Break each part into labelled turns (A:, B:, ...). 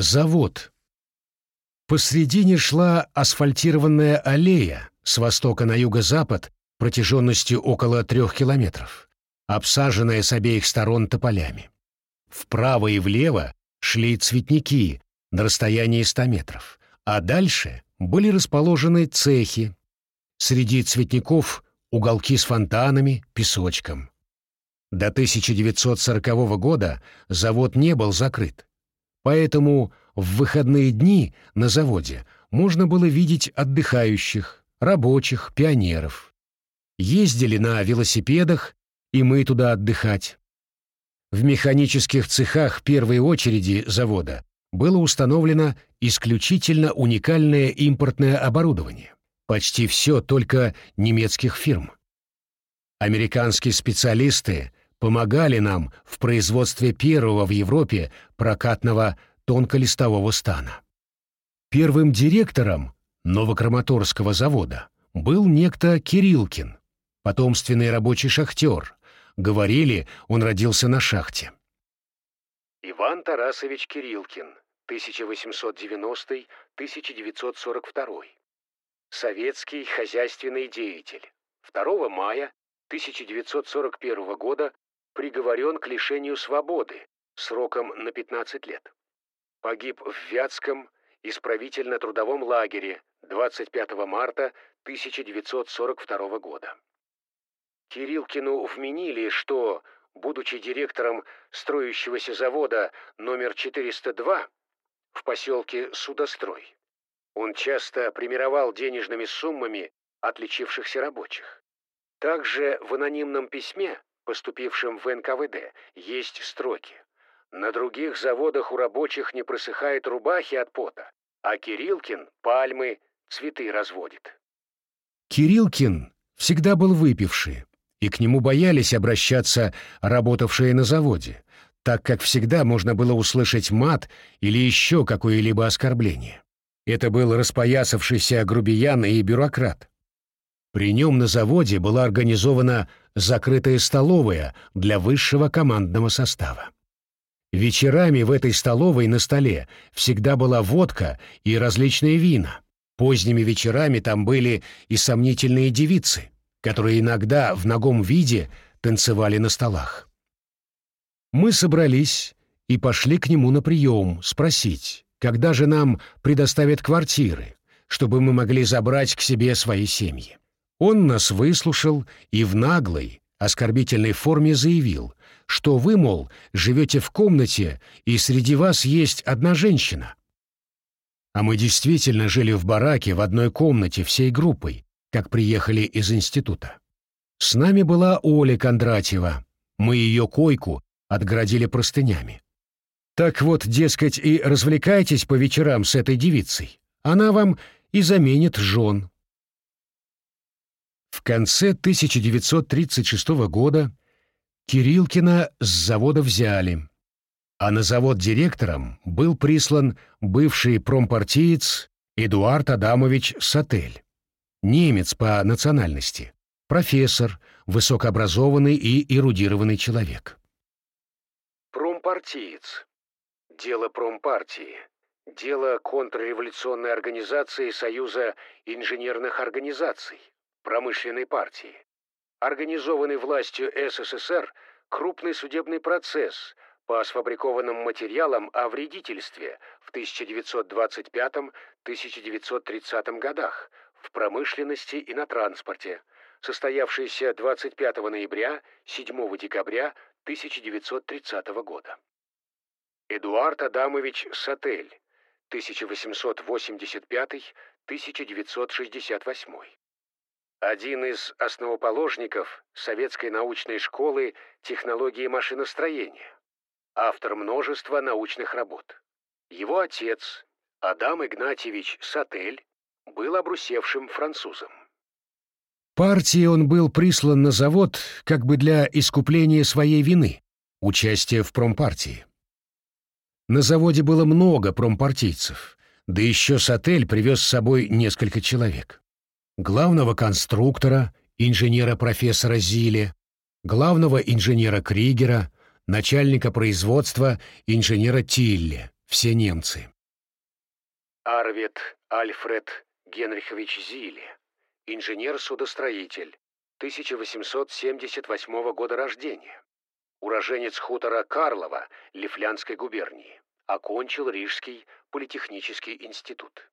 A: Завод. Посредине шла асфальтированная аллея с востока на юго-запад протяженностью около трех километров, обсаженная с обеих сторон тополями. Вправо и влево шли цветники на расстоянии 100 метров, а дальше были расположены цехи. Среди цветников уголки с фонтанами, песочком. До 1940 года завод не был закрыт, поэтому в выходные дни на заводе можно было видеть отдыхающих, рабочих, пионеров. Ездили на велосипедах, и мы туда отдыхать. В механических цехах первой очереди завода было установлено исключительно уникальное импортное оборудование. Почти все только немецких фирм. Американские специалисты помогали нам в производстве первого в Европе прокатного тонколистового стана. Первым директором Новокраматорского завода был некто Кирилкин, потомственный рабочий шахтер. Говорили, он родился на шахте. Иван Тарасович Кирилкин, 1890-1942. Советский хозяйственный деятель. 2 мая 1941 года приговорен к лишению свободы сроком на 15 лет. Погиб в Вятском исправительно-трудовом лагере 25 марта 1942 года. Кириллкину вменили, что, будучи директором строящегося завода номер 402 в поселке Судострой, он часто премировал денежными суммами отличившихся рабочих. Также в анонимном письме, поступившем в НКВД, есть строки. На других заводах у рабочих не просыхает рубахи от пота, а Кирилкин пальмы, цветы разводит. Кирилкин всегда был выпивший, и к нему боялись обращаться работавшие на заводе, так как всегда можно было услышать мат или еще какое-либо оскорбление. Это был распоясавшийся грубиян и бюрократ. При нем на заводе была организована закрытая столовая для высшего командного состава. Вечерами в этой столовой на столе всегда была водка и различные вина. Поздними вечерами там были и сомнительные девицы, которые иногда в ногом виде танцевали на столах. Мы собрались и пошли к нему на прием спросить, когда же нам предоставят квартиры, чтобы мы могли забрать к себе свои семьи. Он нас выслушал и в наглой, оскорбительной форме заявил, что вы, мол, живете в комнате, и среди вас есть одна женщина. А мы действительно жили в бараке в одной комнате всей группой, как приехали из института. С нами была Оля Кондратьева. Мы ее койку отгородили простынями. Так вот, дескать, и развлекайтесь по вечерам с этой девицей. Она вам и заменит жен. В конце 1936 года Кирилкина с завода взяли, а на завод директором был прислан бывший промпартиец Эдуард Адамович Сатель, немец по национальности, профессор, высокообразованный и эрудированный человек. Промпартиец. Дело промпартии. Дело контрреволюционной организации Союза инженерных организаций промышленной партии. Организованный властью СССР крупный судебный процесс по сфабрикованным материалам о вредительстве в 1925-1930 годах в промышленности и на транспорте, состоявшийся 25 ноября 7 декабря 1930 года. Эдуард Адамович Сатель, 1885-1968 один из основоположников советской научной школы технологии машиностроения, автор множества научных работ. Его отец, Адам Игнатьевич Сатель, был обрусевшим французом. Партии он был прислан на завод как бы для искупления своей вины, участия в промпартии. На заводе было много промпартийцев, да еще Сатель привез с собой несколько человек главного конструктора, инженера-профессора Зиле, главного инженера Кригера, начальника производства инженера Тилле, все немцы. Арвет Альфред Генрихович Зиле, инженер-судостроитель, 1878 года рождения. Уроженец хутора Карлова Лифлянской губернии. Окончил Рижский политехнический институт.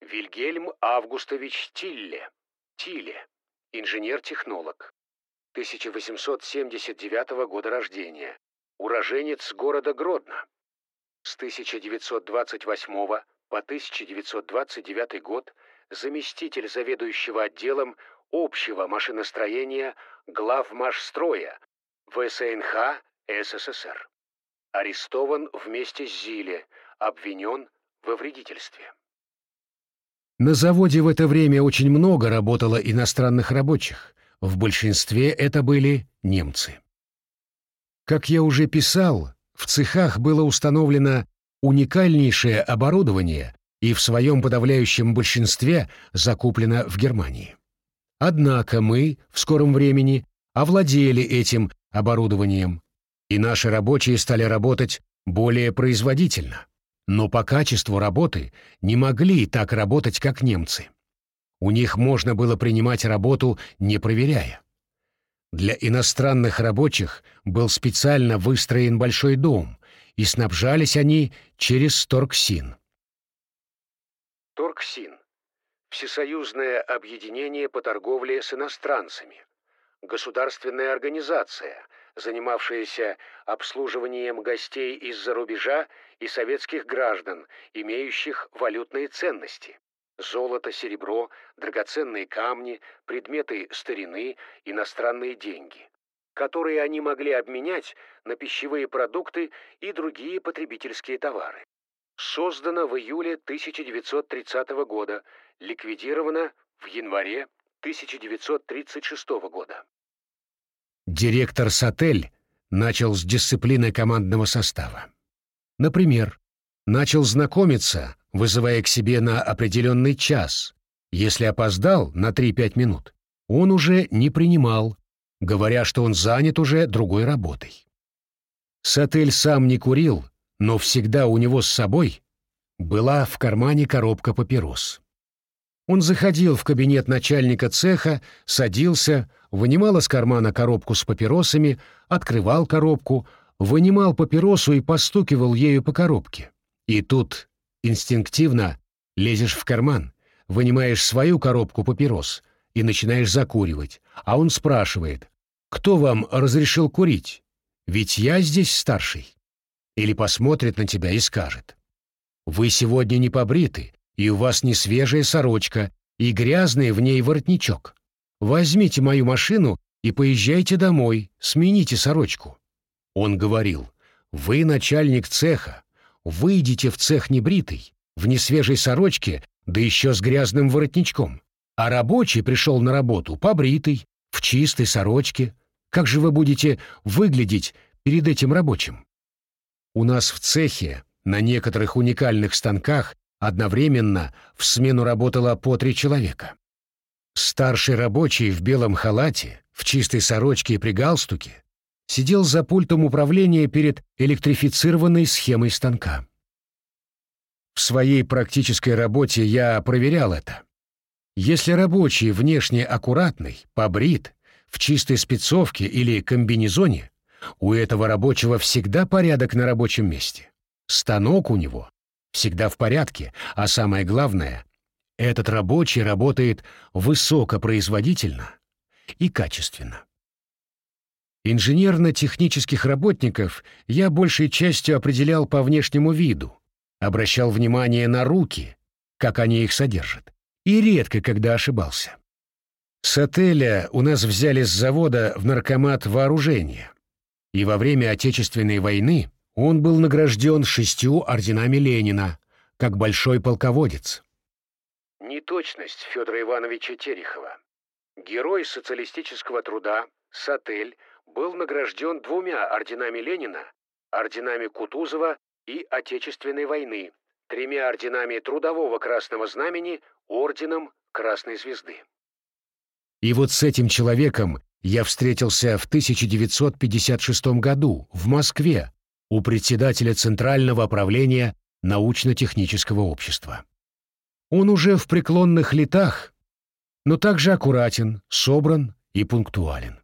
A: Вильгельм Августович Тилле, Тиле, инженер-технолог, 1879 года рождения, уроженец города Гродно. С 1928 по 1929 год заместитель заведующего отделом общего машиностроения главмашстроя ВСНХ СССР. Арестован вместе с Зиле, обвинен во вредительстве. На заводе в это время очень много работало иностранных рабочих. В большинстве это были немцы. Как я уже писал, в цехах было установлено уникальнейшее оборудование и в своем подавляющем большинстве закуплено в Германии. Однако мы в скором времени овладели этим оборудованием, и наши рабочие стали работать более производительно но по качеству работы не могли так работать, как немцы. У них можно было принимать работу, не проверяя. Для иностранных рабочих был специально выстроен большой дом, и снабжались они через Торксин. Торксин – Всесоюзное объединение по торговле с иностранцами, государственная организация, занимавшаяся обслуживанием гостей из-за рубежа и советских граждан, имеющих валютные ценности – золото, серебро, драгоценные камни, предметы старины, иностранные деньги, которые они могли обменять на пищевые продукты и другие потребительские товары. Создано в июле 1930 года, ликвидировано в январе 1936 года. Директор Сатель начал с дисциплины командного состава. Например, начал знакомиться, вызывая к себе на определенный час. Если опоздал на 3-5 минут, он уже не принимал, говоря, что он занят уже другой работой. Сатель сам не курил, но всегда у него с собой была в кармане коробка папирос. Он заходил в кабинет начальника цеха, садился, вынимал из кармана коробку с папиросами, открывал коробку, вынимал папиросу и постукивал ею по коробке. И тут инстинктивно лезешь в карман, вынимаешь свою коробку папирос и начинаешь закуривать, а он спрашивает, «Кто вам разрешил курить? Ведь я здесь старший». Или посмотрит на тебя и скажет, «Вы сегодня не побриты, и у вас не свежая сорочка, и грязный в ней воротничок. Возьмите мою машину и поезжайте домой, смените сорочку». Он говорил, «Вы начальник цеха, выйдите в цех небритый, в несвежей сорочке, да еще с грязным воротничком. А рабочий пришел на работу побритый, в чистой сорочке. Как же вы будете выглядеть перед этим рабочим? У нас в цехе на некоторых уникальных станках одновременно в смену работало по три человека. Старший рабочий в белом халате, в чистой сорочке и при галстуке сидел за пультом управления перед электрифицированной схемой станка. В своей практической работе я проверял это. Если рабочий внешне аккуратный, побрит, в чистой спецовке или комбинезоне, у этого рабочего всегда порядок на рабочем месте. Станок у него всегда в порядке, а самое главное, этот рабочий работает высокопроизводительно и качественно. Инженерно-технических работников я большей частью определял по внешнему виду, обращал внимание на руки, как они их содержат, и редко когда ошибался. С отеля у нас взяли с завода в наркомат вооружения, и во время Отечественной войны он был награжден шестью орденами Ленина, как большой полководец. Неточность Федора Ивановича Терехова. Герой социалистического труда, Сатель, был награжден двумя орденами Ленина, орденами Кутузова и Отечественной войны, тремя орденами Трудового Красного Знамени, орденом Красной Звезды. И вот с этим человеком я встретился в 1956 году в Москве у председателя Центрального управления научно-технического общества. Он уже в преклонных летах, но также аккуратен, собран и пунктуален.